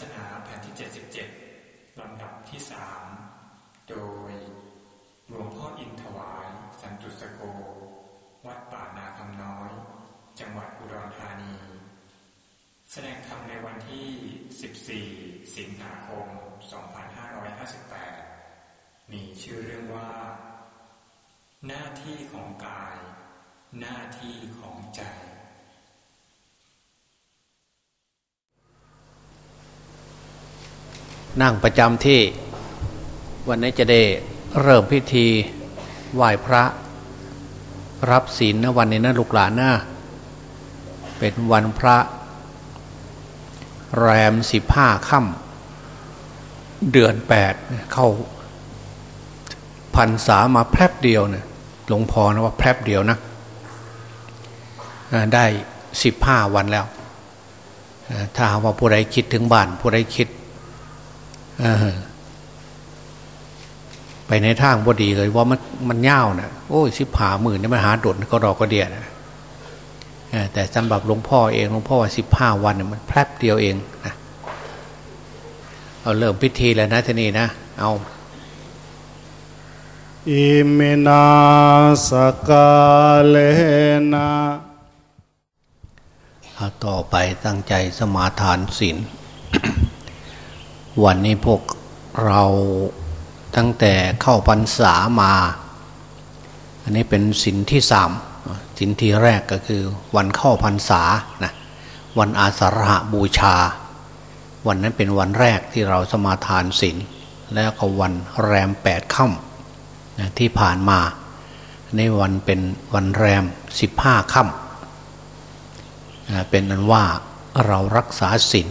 ศนาแผ่นที่ 77 ลำดับที่สามโดย หลวงพ่ออินถวาย สันตุสโก วัดป่านาคำน้อย จังหวัดอุดรธานี แสดงธรรมในวันที่ 14 สิงหาคม 2558 มีชื่อเรื่องว่า หน้าที่ของกาย หน้าที่ของใจ นั่งประจำที่ วันนี้จะได้เริ่มพิธีไหว้พระ รับศีลนะวันนี้นะลูกหลานนะเป็นวันพระ แรมสิบห้าค่ำเดือนแปดเข้าพันษามาแพรบเดียวเนี่ยหลวงพ่อนะว่าแพรบเดียวนะได้สิบห้าวันแล้วถ้าว่าผู้ใดคิดถึงบ้านผู้ใดคิด ไปในทางบดีเลย ว่ามันมันเง่านะโอ้ยสิบหาหมื่นนี่มันหาดดก็รอก็เดียนะแต่สำหรับหลวงพ่อเองหลวงพ่อว่าสิบห้าวันเนี่ยมันแพรบเดียวเองนะเอาเริ่มพิธีแล้วนะทีนี้นะเอาอิมินาสกาเลนะต่อไปตั้งใจสมาทานศีล วันนี้พวกเราตั้งแต่เข้าพรรษามา อันนี้เป็นสินที่สามสินที่แรกก็คือวันเข้าพรรษานะวันอาสาฬหบูชา วันนั้นเป็นวันแรกที่เราสมาทานศีลแล้วก็วันแรมแปดค่ำที่ผ่านมา ในวันเป็นวันแรมสิบห้าค่ำเป็นนั้นว่าเรารักษาศีล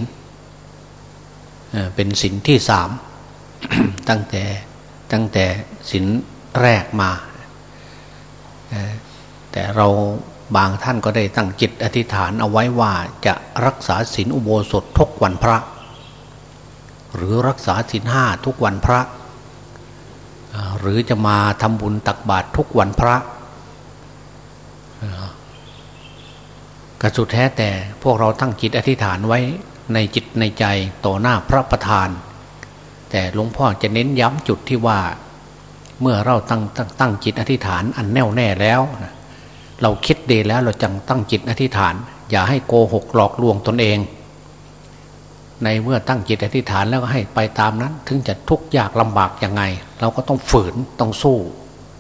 เป็นสินที่สามตั้งแต่ตั้งแต่สินแรกมา แต่เราบางท่านก็ได้ตั้งจิตอธิษฐานเอาไว้ว่าจะรักษาศีลอุโบสถทุกวันพระ หรือรักษาศีลห้าทุกวันพระ หรือจะมาทำบุญตักบาตรทุกวันพระกระสุดแท้แต่พวกเราตั้งจิตอธิษฐานไว้ ในจิตในใจต่อหน้าพระประธาน แต่หลวงพ่อจะเน้นย้ำจุดที่ว่า เมื่อเราตั้งตั้งตั้งจิตอธิษฐานอันแน่วแน่แล้วนะเราคิดดีแล้วเราจังตั้งจิตอธิษฐาน อย่าให้โกหกหลอกลวงตนเอง ในเมื่อตั้งจิตอธิษฐานแล้วก็ให้ไปตามนั้น ถึงจะทุกข์ยากลำบากยังไง เราก็ต้องฝืนต้องสู้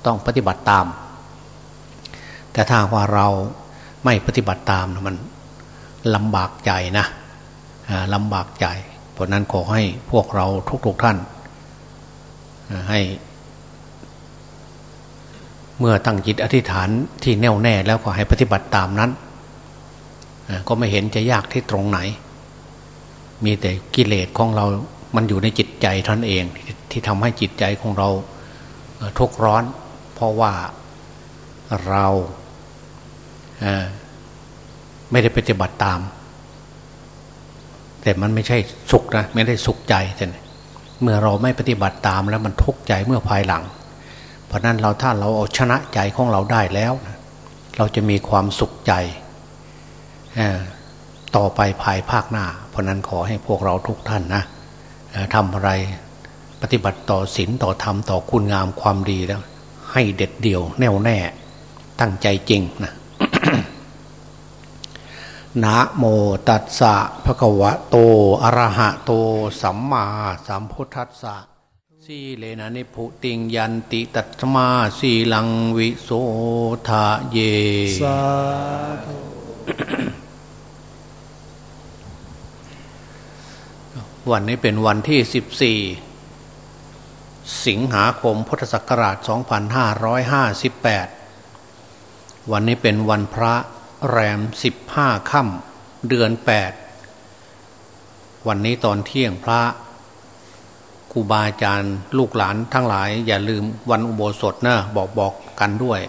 ต้องปฏิบัติตาม แต่ถ้าว่าเราไม่ปฏิบัติตามมันลำบากใจนะ ลำบากใจ เพราะนั้นขอให้พวกเราทุกๆทท่าน ให้ เมื่อตั้งจิตอธิษฐานที่แน่วแน่แล้วก็ให้ปฏิบัติตามนั้น ก็ไม่เห็นจะยากที่ตรงไหน มีแต่กิเลสของเรา มันอยู่ในจิตใจท่านเอง ที่ทำให้จิตใจของเราทุกร้อน เพราะว่าเราไม่ได้ปฏิบัติตาม แต่มันไม่ใช่สุขนะไม่ได้สุขใจแต่เมื่อเราไม่ปฏิบัติตามแล้วมันทุกข์ใจเมื่อภายหลัง เพราะนั้นเราถ้าเราเอาชนะใจของเราได้แล้ว เราจะมีความสุขใจต่อไปภายภาคหน้า เพราะนั้นขอให้พวกเราทุกท่านนะทำอะไรปฏิบัติต่อศีลต่อธรรมต่อคุณงามความดีแล้ว ให้เด็ดเดี่ยวแน่วแน่ตั้งใจจริงนะ นะโมตัสสะภะคะวะโตอะระหะโต สัมมาสัมพุทธัสสะสีเลนะนิพุติงยันติตัตมาสีลังวิโสทะเยสาธุวันนี้เป็นวันที่ 14 สิงหาคมพุทธศักราช 2558 วันนี้เป็นวันพระ แรมสิบห้าค่ำเดือนแปดวันนี้ตอนเที่ยงพระครูบาอาจารย์ลูกหลานทั้งหลาย อย่าลืมวันอุโบสถนะบอกบอกกันด้วย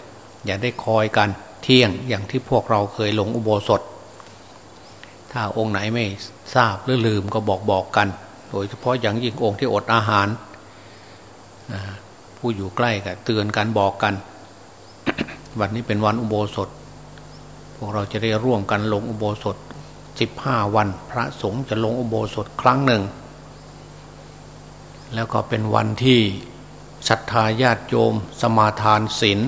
อย่าได้คอยกันเที่ยงอย่างที่พวกเราเคยลงอุโบสถ ถ้าองค์ไหนไม่ทราบหรือลืมก็บอกบอกกัน โดยเฉพาะอย่างยิ่งองค์ที่อดอาหาร ผู้อยู่ใกล้ก็เตือนกันบอกกัน วันนี้เป็นวันอุโบสถ พวกเราจะได้ร่วมกันลงอุโบสถสิบห้าวัน พระสงฆ์จะลงอุโบสถครั้งหนึ่ง แล้วก็เป็นวันที่ศรัทธาญาติโยม สมาทานศีล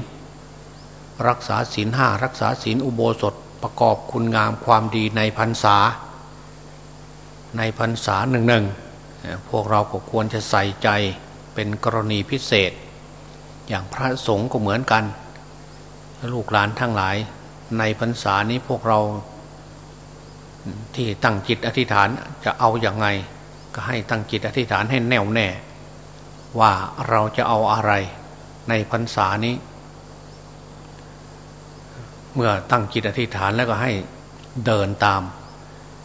รักษาศีลห้ารักษาศีลอุโบสถประกอบคุณงามความดีในพรรษา ในพรรษาหนึ่งหนึ่งพวกเราก็ควรจะใส่ใจเป็นกรณีพิเศษ อย่างพระสงฆ์ก็เหมือนกัน ลูกหลานทั้งหลาย ในพรรษานี้พวกเราที่ตั้งจิตอธิษฐานจะเอาอย่างไง ก็ให้ตั้งจิตอธิษฐานให้แน่วแน่ ว่าเราจะเอาอะไรในพรรษานี้ เมื่อตั้งจิตอธิษฐานแล้วก็ให้เดินตาม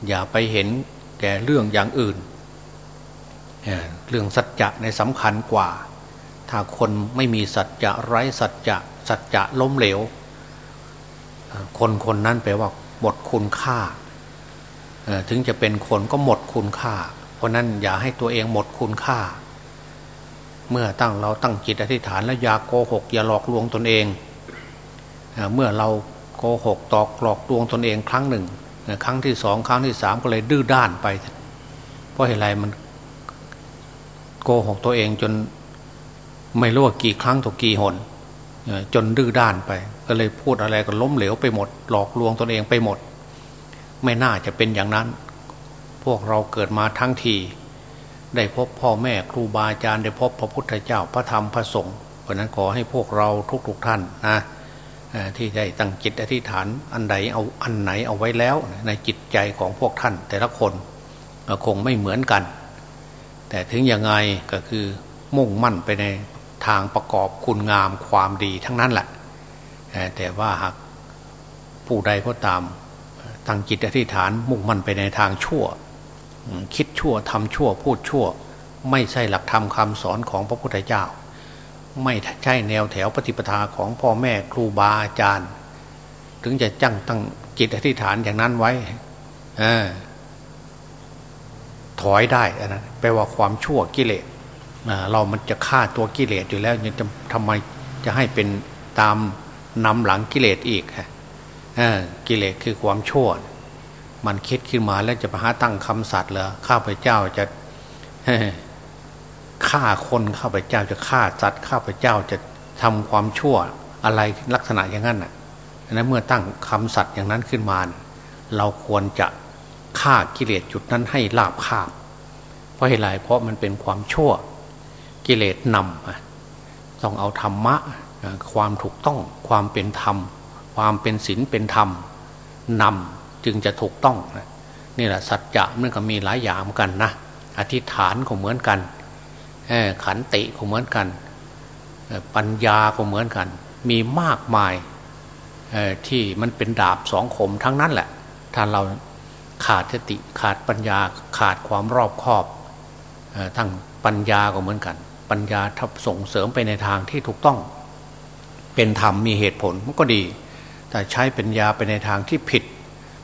อย่าไปเห็นแก่เรื่องอย่างอื่น เรื่องสัจจะในสำคัญกว่า ถ้าคนไม่มีสัจจะไร้สัจจะสัจจะล้มเหลว คนคนนั้นแปลว่าหมดคุณค่า ถึงจะเป็นคนก็หมดคุณค่า เพราะนั้นอย่าให้ตัวเองหมดคุณค่า เมื่อตั้งเราตั้งจิตอธิษฐานแล้วอย่าโกหก อย่าหลอกลวงตนเอง เมื่อเราโกหกตอกหลอกลวงตนเองครั้งหนึ่ง ครั้งที่สองครั้งที่สามก็เลยดื้อด้านไป เพราะเหตุไรมันโกหกตัวเองจนไม่รู้ว่ากี่ครั้งถูกกี่หน จนดื้อด้านไป ก็เลยพูดอะไรก็ล้มเหลวไปหมด หลอกลวงตนเองไปหมด ไม่น่าจะเป็นอย่างนั้น พวกเราเกิดมาทั้งที ได้พบพ่อแม่ครูบาอาจารย์ได้พบพระพุทธเจ้าพระธรรมพระสงฆ์เพราะนั้นขอให้พวกเราทุกๆทท่านนะที่ได้ตั้งจิตอธิษฐานอันใดเอาอันไหนเอาไว้แล้ว ในจิตใจของพวกท่าน แต่ละคนคงไม่เหมือนกัน แต่ถึงยังไงก็คือมุ่งมั่นไปใน ทางประกอบคุณงามความดีทั้งนั้นแหละแต่ว่าหากผู้ใดก็ตามตั้งจิตอธิษฐานมุ่งมั่นไปในทางชั่ว คิดชั่วทำชั่วพูดชั่ว ไม่ใช่หลักธรรมคาสอนของพระพุทธเจ้า ไม่ใช่แนวแถวปฏิปทาของพ่อแม่ครูบาอาจารย์ ถึงจะจังตั้งจิตอธิษฐานอย่างนั้นไว้ถอยได้อันะแปลว่าความชั่วกิเลส เรามันจะฆ่าตัวกิเลสอยู่แล้วยังจะทำไมจะให้เป็นตามนำหลังกิเลสอีกฮะกิเลสคือความชั่ว มันคิดขึ้นมาแล้วจะไปหาตั้งคำสัตว์เหรอข้าพเจ้าจะฆ่าคนข้าพเจ้าจะฆ่าสัตว์ข้าพเจ้าจะทำความชั่วอะไรลักษณะอย่างนั้นน่ะนั้นเมื่อตั้งคำสัตว์อย่างนั้นขึ้นมา เราควรจะฆ่ากิเลสจุดนั้นให้ลาบคาบเพราะเหตุไรเพราะมันเป็นความชั่ว กิเลสนำต้องเอาธรรมะ ความถูกต้องความเป็นธรรม ความเป็นศีลเป็นธรรมนำจึงจะถูกต้องนี่แหละสัจจะมันก็มีหลายอย่างกันนะอธิษฐานก็เหมือนกันขันติก็เหมือนกัน ปัญญาก็เหมือนกัน มีมากมายที่มันเป็นดาบสองคมทั้งนั้นแหละ ถ้าเราขาดสติขาดปัญญาขาดความรอบคอบทั้งปัญญาก็เหมือนกัน ปัญญาทับส่งเสริมไปในทางที่ถูกต้อง เป็นธรรมมีเหตุผลมันก็ดี แต่ใช้ปัญญาไปในทางที่ผิด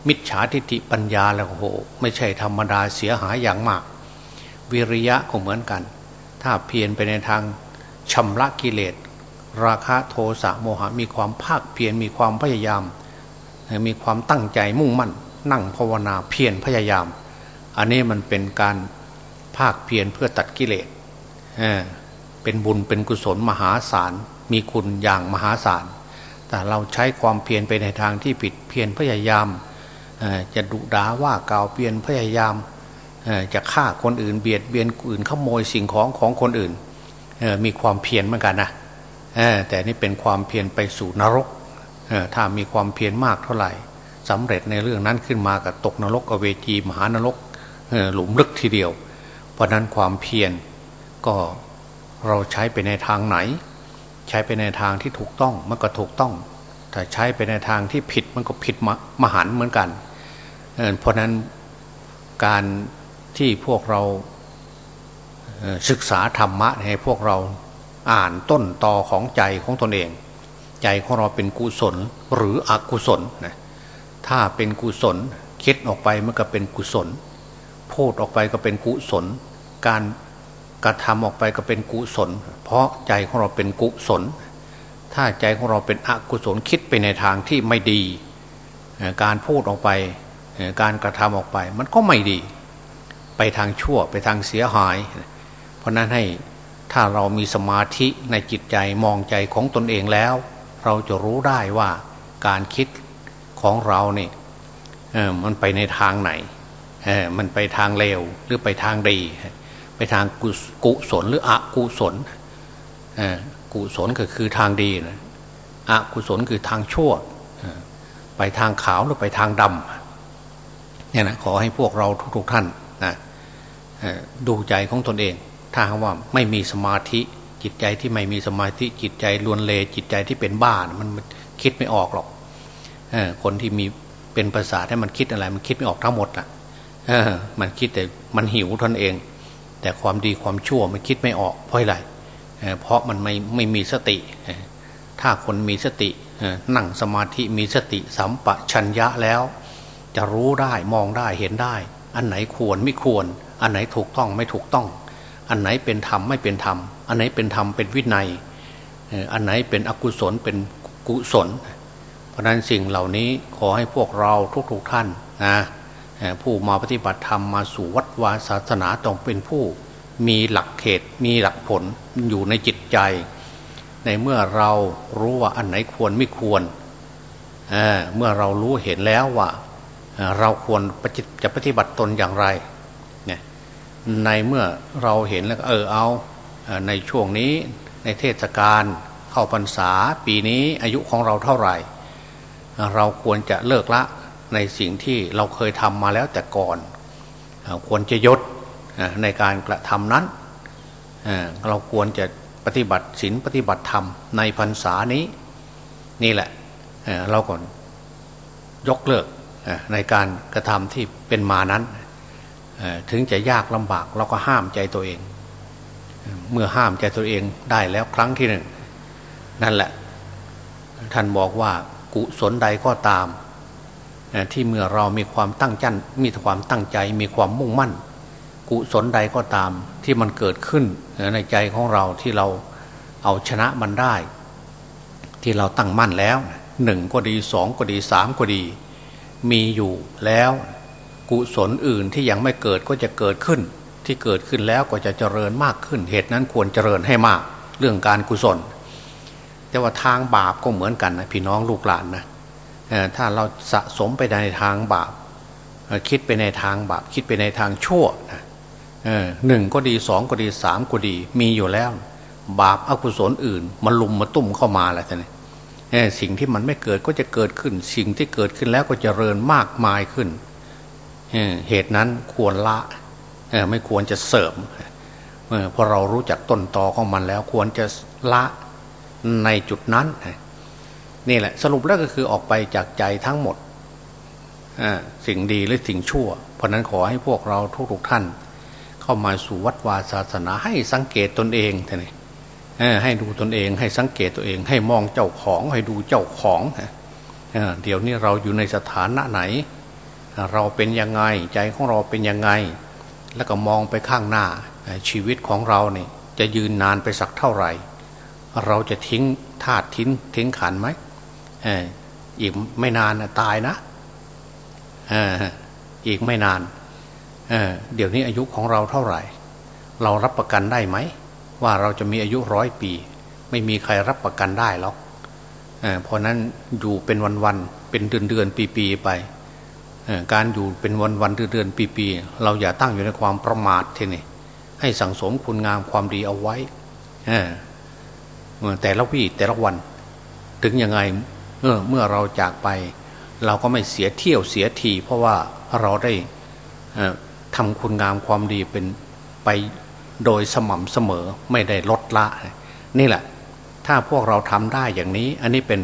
มิจฉาทิฏฐิปัญญาแล้วโห ไม่ใช่ธรรมดาเสียหายอย่างมาก วิริยะก็เหมือนกัน ถ้าเพียรไปในทางชำระกิเลสราคะโทสะโมหะมีความภาคเพียรมีความพยายาม มีความตั้งใจมุ่งมั่น นั่งภาวนาเพียรพยายาม อันนี้มันเป็นการภาคเพียรเพื่อตัดกิเลส เป็นบุญเป็นกุศลมหาศาล มีคุณอย่างมหาศาล แต่เราใช้ความเพียรไปในทางที่ผิดเพียรพยายามจะดุด่าว่ากล่าวเพียรพยายามจะฆ่าคนอื่นเบียดเบียนอื่นขโมยสิ่งของของคนอื่นมีความเพียรเหมือนกันนะแต่นี่เป็นความเพียรไปสู่นรกถ้ามีความเพียรมากเท่าไหร่สำเร็จในเรื่องนั้นขึ้นมากับตกนรกอเวจีมหานรกหลุมลึกทีเดียว เพราะนั้นความเพียร ก็เราใช้ไปในทางไหน ใช้ไปในทางที่ถูกต้องมันก็ถูกต้องแต่ใช้ไปในทางที่ผิดมันก็ผิดมมหันเหมือนกัน เพราะนั้นการที่พวกเราศึกษาธรรมะให้พวกเราอ่านต้นตอของใจของตนเอง ใจของเราเป็นกุศลหรืออกุศลนะถ้าเป็นกุศลคิดออกไปมันก็เป็นกุศล พูดออกไปก็เป็นกุศล การ กระทำออกไปก็เป็นกุศล เพราะใจของเราเป็นกุศล ถ้าใจของเราเป็นอกุศลคิดไปในทางที่ไม่ดี การพูดออกไปการกระทำออกไป มันก็ไม่ดี ไปทางชั่วไปทางเสียหาย เพราะนั้นให้ถ้าเรามีสมาธิในจิตใจมองใจของตนเองแล้ว เราจะรู้ได้ว่าการคิดของเราเนี่ยมันไปในทางไหนมันไปทางเลวหรือไปทางดี ไปทางกุศลหรืออกุศลกุศลก็คือทางดีนะอกุศลคือทางชั่ว ไปทางขาวหรือไปทางดำเนี่ยนะขอให้พวกเราทุกๆท่านนะดูใจของตนเอง ถ้าว่าไม่มีสมาธิจิตใจที่ไม่มีสมาธิจิตใจลวนเลจิตใจที่เป็นบ้านมันคิดไม่ออกหรอกคนที่มีเป็นภาษาถ้ามันคิดอะไร มันคิดไม่ออกทั้งหมดอะมันคิดแต่มันหิวทนเอง แต่ความดีความชั่วมันคิดไม่ออกเพราะอะไรเพราะมันไม่ไม่มีสติ ถ้าคนมีสตินั่งสมาธิมีสติสัมปชัญญะแล้ว จะรู้ได้มองได้เห็นได้ อันไหนควรไม่ควร อันไหนถูกต้องไม่ถูกต้อง อันไหนเป็นธรรมไม่เป็นธรรม อันไหนเป็นธรรมเป็นวินัย อันไหนเป็นอกุศลเป็นกุศล เพราะนั้นสิ่งเหล่านี้ขอให้พวกเราทุกๆท่านนะ ผู้มาปฏิบัติธรรมมาสู่วัดวาศาสนาต้องเป็นผู้มีหลักเขตมีหลักผลอยู่ในจิตใจ ในเมื่อเรารู้ว่าอันไหนควรไม่ควรเเมื่อเรารู้เห็นแล้วว่าเราควรจะปฏิบัติตนอย่างไรเนี่ยในเมื่อเราเห็นแล้วเออเอาในช่วงนี้ในเทศกาลเข้าพรรษาปีนี้อายุของเราเท่าไหร่ เราควรจะเลิกละ ในสิ่งที่เราเคยทำมาแล้วแต่ก่อน ควรจะยศในการกระทำนั้น เราควรจะปฏิบัติศีลปฏิบัติธรรมในพรรษานี้ นี่แหละเราก่อนยกเลิกในการกระทำที่เป็นมานั้น ถึงจะยากลำบากเราก็ห้ามใจตัวเอง เมื่อห้ามใจตัวเองได้แล้วครั้งที่หนึ่ง นั่นแหละ ท่านบอกว่ากุศลใดก็ตาม ที่เมื่อเรามีความตั้งใจมีความตั้งใจ มีความมุ่งมั่น กุศลใดก็ตามที่มันเกิดขึ้นในใจของเราที่เราเอาชนะมันได้ ที่เราตั้งมั่นแล้วหนึ่งก็ดีสองก็ดีสามก็ดี มีอยู่แล้ว กุศลอื่นที่ยังไม่เกิดก็จะเกิดขึ้น ที่เกิดขึ้นแล้วก็จะเจริญมากขึ้น เหตุนั้นควรเจริญให้มาก เรื่องการกุศล แต่ว่าทางบาปก็เหมือนกันนะพี่น้องลูกหลานนะ ถ้าเราสะสมไปในทางบาปคิดไปในทางบาปคิดไปในทางชั่วหนึ่งก็ดีสองก็ดีสามก็ดีมีอยู่แล้ว บาปอกุศลอื่นมาลุมมาตุ่มเข้ามาแล้วท่านสิ่งที่มันไม่เกิดก็จะเกิดขึ้น สิ่งที่เกิดขึ้นแล้วก็จะเริญมากมายขึ้นเหตุนั้นควรละไม่ควรจะเสริมเพราะเรารู้จักต้นตอของมันแล้วควรจะละในจุดนั้น นี่แหละสรุปแล้วก็คือออกไปจากใจทั้งหมดสิ่งดีหรือสิ่งชั่ว เพราะนั้นขอให้พวกเราทุกๆท่าน เข้ามาสู่วัดวาศาสนาให้สังเกตตนเองท่านให้ดูตนเองให้สังเกตตัวเอง ให้มองเจ้าของให้ดูเจ้าของเดี๋ยวนี้เราอยู่ในสถานะไหน เราเป็นยังไงใจของเราเป็นยังไง แล้วก็มองไปข้างหน้าชีวิตของเราเนี่ยจะยืนนานไปสักเท่าไหร่ เราจะทิ้งธาตุทิ้งทิ้งขันไหม อีกไม่นานตายนะอีกไม่นานเเดี๋ยวนี้อายุของเราเท่าไหร่ เรารับประกันได้ไหม ว่าเราจะมีอายุร้อยปี ไม่มีใครรับประกันได้หรอกเพราะนั้นอยู่เป็นวันๆเป็นเดือนเดือนปีปีไปการอยู่เป็นวันวันเดือนเดือนปีปีเราอย่าตั้งอยู่ในความประมาททีนี่ให้สังสมคุณงามความดีเอาไว้แต่ละวี่แต่ละวัน ถึงยังไง เมื่อเมื่อเราจากไป เราก็ไม่เสียเที่ยวเสียที เพราะว่าเราได้ทำคุณงามความดีเป็นไปโดยสม่ำเสมอไม่ได้ลดละ นี่แหละ ถ้าพวกเราทำได้อย่างนี้ อันนี้เป็น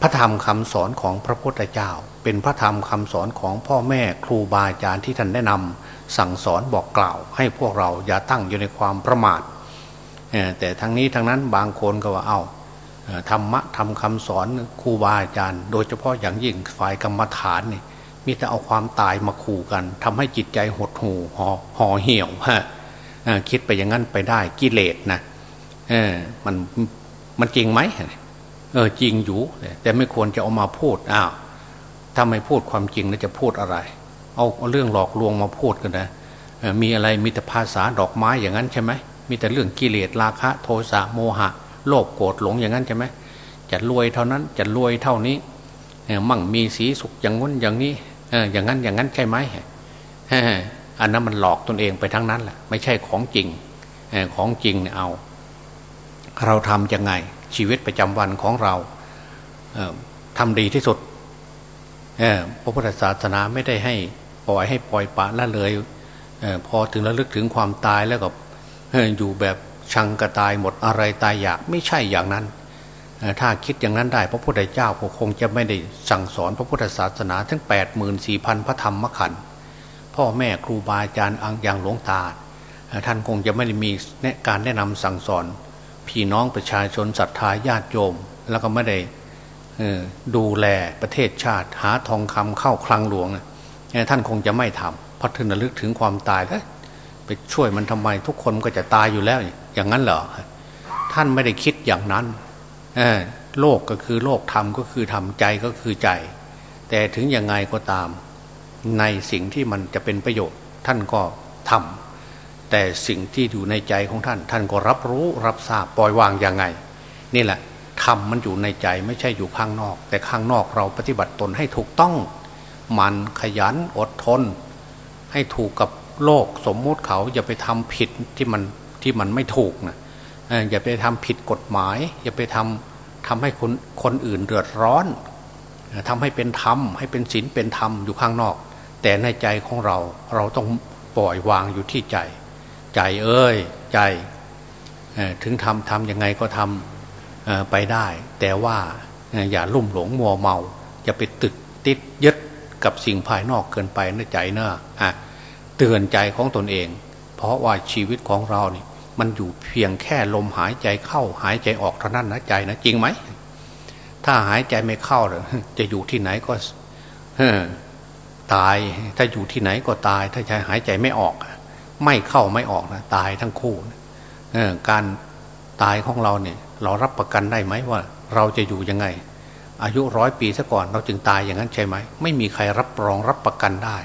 พระธรรมคำสอนของพระพุทธเจ้า เป็นพระธรรมคำสอนของพ่อแม่ครูบาอาจารย์ที่ท่านแนะนำสั่งสอนบอกกล่าว ให้พวกเราอย่าตั้งอยู่ในความประมาทแต่ทั้งนี้ทั้งนั้นบางคนก็ว่าเอ้า ธรรมะทำคำสอนครูบาอาจารย์ โดยเฉพาะอย่างยิ่งฝ่ายกรรมฐานนี่มีแต่เอาความตายมาขู่กันทำให้จิตใจหดหูห่อห่อเหี่ยวฮะคิดไปอย่างนั้นไปได้กิเลสนะเออมันมันจริงไหมเออจริงอยู่แต่ไม่ควรจะเอามาพูดอ้าวถ้าไม่พูดความจริงแล้วจะพูดอะไร เอาเอาเรื่องหลอกลวงมาพูดกันนะมีอะไรมีแต่ภาษาดอกไม้อย่างนั้นใช่ไหมมีแต่เรื่องกิเลสราคะ โทสะโมหะ โลภโกรธหลงอย่างนั้นใช่ไหมจะรวยเท่านั้นจะรวยเท่านี้มั่งมีสีสุขอย่างง้นอย่างนี้อย่างนั้นอย่างนั้นใช่ไหมอันนั้นมันหลอกตนเองไปทั้งนั้นแหละไม่ใช่ของจริงของจริงเนี่ยเอา เราทำยังไง ชีวิตประจำวันของเราทำดีที่สุดพระพุทธศาสนาไม่ได้ให้ปล่อยให้ปล่อยปะละเลยพอถึงระลึกถึงความตายแล้วก็อยู่แบบ ชังกระตายหมดอะไรตายอยากไม่ใช่อย่างนั้น ถ้าคิดอย่างนั้นได้พระพุทธเจ้าคงจะไม่ได้สั่งสอนพระพุทธศาสนาทั้ง 8 4 0 0 0 พระธรรมขันธ์พ่อแม่ครูบาอาจารย์อังอย่างหลวงตา ท่านคงจะไม่ได้มีการแนะนำสั่งสอน พี่น้องประชาชนศรัทธาญาติโยม แล้วก็ไม่ได้ดูแลประเทศชาติ หาทองคำเข้าคลังหลวง ท่านคงจะไม่ทำเพราะท่านระลึกถึงความตายแล้วไปช่วยมันทำไมทุกคนก็จะตายอยู่แล้ว อย่างนั้นเหรอท่านไม่ได้คิดอย่างนั้นโลกก็คือโลกธรรมก็คือธรรมใจก็คือใจ แต่ถึงยังไงก็ตาม ในสิ่งที่มันจะเป็นประโยชน์ ท่านก็ทำแต่สิ่งที่อยู่ในใจของท่าน ท่านก็รับรู้รับทราบปล่อยวางยังไง นี่แหละธรรมมันอยู่ในใจไม่ใช่อยู่ข้างนอก แต่ข้างนอกเราปฏิบัติตนให้ถูกต้อง มันขยันอดทน ให้ถูกกับโลกสมมุติเขาอย่าไปทำผิดที่มัน ที่มันไม่ถูกนะอย่าไปทำผิดกฎหมาย อย่าไปทำทำให้คนคนอื่นเดือดร้อนทำให้เป็นธรรมให้เป็นศีลเป็นธรรมอยู่ข้างนอก แต่ในใจของเราเราต้องปล่อยวางอยู่ที่ใจ ใจเอ้ยใจถึงทำทำยังไงก็ทำไปได้ แต่ว่าอย่าลุ่มหลงมัวเมา อย่าไปตึกติดยึดกับสิ่งภายนอกเกินไปในใจเนอะเตือนใจของตนเอง เพราะว่าชีวิตของเรานี่มันอยู่เพียงแค่ลมหายใจเข้าหายใจออกเท่านั้นนะใจนะจริงไหม ถ้าหายใจไม่เข้าเลยจะอยู่ที่ไหนก็ตาย ถ้าอยู่ที่ไหนก็ตาย ถ้าใจหายใจไม่ออก ไม่เข้าไม่ออกนะตายทั้งคู่การตายของเราเนี่ย เรารับประกันได้ไหมว่า เราจะอยู่ยังไง อายุร้อยปีซะก่อนเราจึงตายอย่างนั้นใช่ไหม ไม่มีใครรับรองรับประกันได้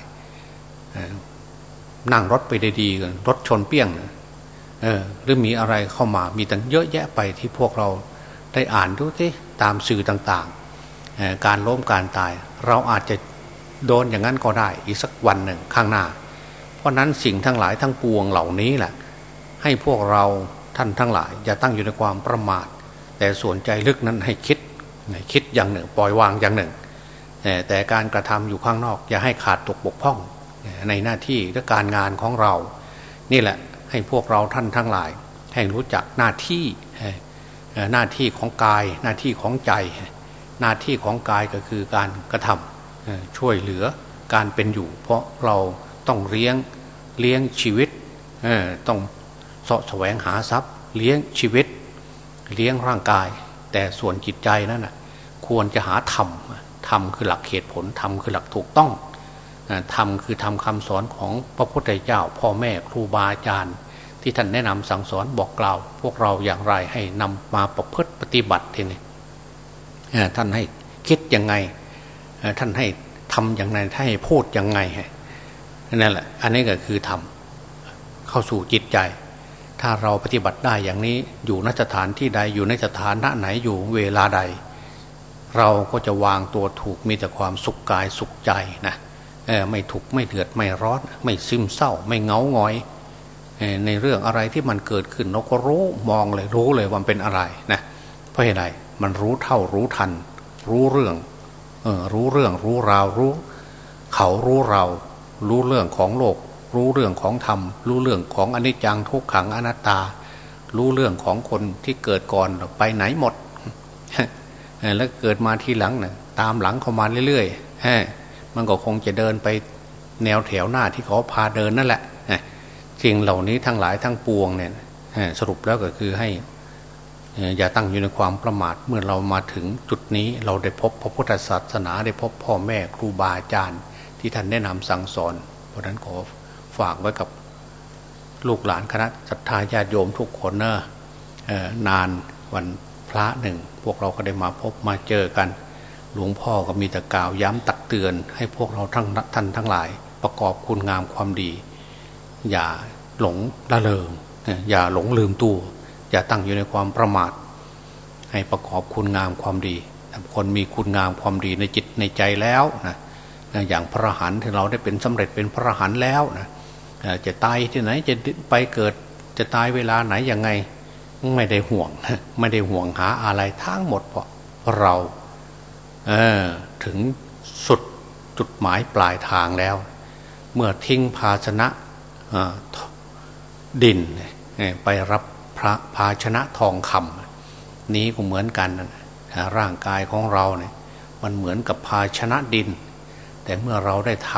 นั่งรถไปดีๆกันรถชนเปี้ยงเออหรือมีอะไรเข้ามามีตั้งเยอะแยะไปที่พวกเราได้อ่านดูที่ตามสื่อต่างๆ การล้มการตาย เราอาจจะโดนอย่างนั้นก็ได้ อีกสักวันหนึ่งข้างหน้า เพราะนั้นสิ่งทั้งหลายทั้งปวงเหล่านี้แหละ ให้พวกเราท่านทั้งหลาย อย่าตั้งอยู่ในความประมาท แต่ส่วนใจลึกนั้นให้คิดคิดอย่างหนึ่ง ปล่อยวางอย่างหนึ่ง แต่การกระทำอยู่ข้างนอก อย่าให้ขาดตกบกพร่อง ในหน้าที่และการงานของเรา นี่แหละให้พวกเราท่านทั้งหลาย ให้รู้จักหน้าที่หน้าที่ของกายหน้าที่ของใจ หน้าที่ของกายก็คือการกระทำช่วยเหลือการเป็นอยู่ เพราะเราต้องเลี้ยงเลี้ยงชีวิตต้องสาะแสวงหาทรัพย์ เลี้ยงชีวิต เลี้ยงร่างกาย แต่ส่วนจิตใจนั่นนะควรจะหาธรรมธรรมคือหลักเหตุผลธรรมคือหลักถูกต้อง ธรรมคือทำคำสอนของพระพุทธเจ้า พ่อแม่ครูบาอาจารย์ ที่ท่านแนะนำสั่งสอนบอกกล่าว พวกเราอย่างไรให้นำมาประพฤติปฏิบัติทีนี้ท่านให้คิดยังไงท่านให้ทำอย่างไรท่านให้พูดยังไงนั่นแหละ อันนี้ก็คือทำเข้าสู่จิตใจ ถ้าเราปฏิบัติได้อย่างนี้อยู่นสถานที่ใดอยู่ในสถานะไหนอยู่เวลาใด เราก็จะวางตัวถูกมีแต่ความสุขกายสุขใจนะ ไม่ถูกไม่เดือดไม่ร้อน ไม่ซึมเศร้า ไม่เงาหงอย ในเรื่องอะไรที่มันเกิดขึ้นเราก็รู้มองเลยรู้เลยว่าเป็นอะไรนะเพราะเหตุไรมันรู้เท่ารู้ทัน รู้เรื่องออรู้เรื่องรู้ราวรู้ เขารู้เรา รู้เรื่องของโลก รู้เรื่องของธรรม รู้เรื่องของอนิจจังทุกขังอนัตตา รู้เรื่องของคนที่เกิดก่อนไปไหนหมดแล้วเกิดมาทีหลังนะ่ะตามหลังเข้ามาเรื่อยๆ มันก็คงจะเดินไปแนวแถวหน้าที่เขาพาเดินนั่นแหละสิ่งเหล่านี้ทั้งหลายทั้งปวงเนี่ยสรุปแล้วก็คือให้อย่าตั้งอยู่ในความประมาทเมื่อเรามาถึงจุดนี้เราได้พบพระพุทธศาสนาได้พบพ่อแม่ครูบาอาจารย์ ที่ท่านแนะนำสั่งสอน เพราะนั้นขอฝากไว้กับลูกหลานคณะศรัทธาญาติโยมทุกคนเนอะนานวันพระหนึ่ง พวกเราก็ได้มาพบมาเจอกัน หลวงพ่อก็มีแต่กล่าวย้ำตักเตือน ให้พวกเราทั้งท่านทั้งหลาย ประกอบคุณงามความดี อย่าหลงละเลงอย่าหลงลืมตัว อย่าตั้งอยู่ในความประมาท ให้ประกอบคุณงามความดีคนมีคุณงามความดีในจิตในใจแล้วนะอย่างพระหันที่เราได้เป็นสำเร็จเป็นพระหันแล้วนะจะตายที่ไหนจะไปเกิดจะตายเวลาไหนยังไง ไม่ได้ห่วง ไม่ได้ห่วงหาอะไรทั้งหมดเพราะเรา ถึงสุดจุดหมายปลายทางแล้ว เมื่อทิ้งภาชนะดินไปรับพระภาชนะทองคำนี้ก็เหมือนกันร่างกายของเราเนี่ยมันเหมือนกับภาชนะดิน แต่เมื่อเราได้ท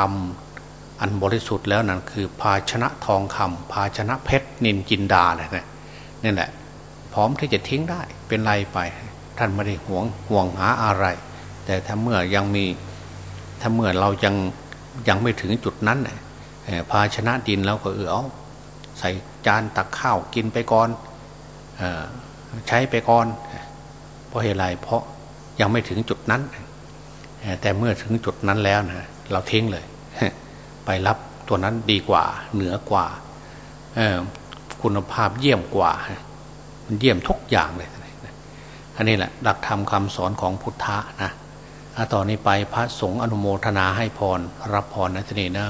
ำอันบริสุทธิ์แล้วนั่นคือภาชนะทองคำภาชนะเพชรนินจินดาเนี่ยนี่แหละ พร้อมที่จะทิ้งได้เป็นไรไป ท่านไม่ได้ห่วงห่วงหาอะไร แต่ถ้าเมื่อยังมีถ้าเมื่อเรายังยังไม่ถึงจุดนั้นเนี่ยภาชนะดินแล้วก็เออเอาใส่จานตักข้าวกินไปก่อนใช้ไปก่อนเพราะเหตุไรเพราะยังไม่ถึงจุดนั้น แต่เมื่อถึงจุดนั้นแล้วนะเราทิ้งเลย ไปรับตัวนั้นดีกว่าเหนือกว่าคุณภาพเยี่ยมกว่า มันเยี่ยมทุกอย่างเลยอันนี้แหละหลักธรรมคำสอนของพุทธะนะ ต่อนนี้ไปพระสงฆ์อนุโมทนาให้พร รับพรนะทีนี้นะ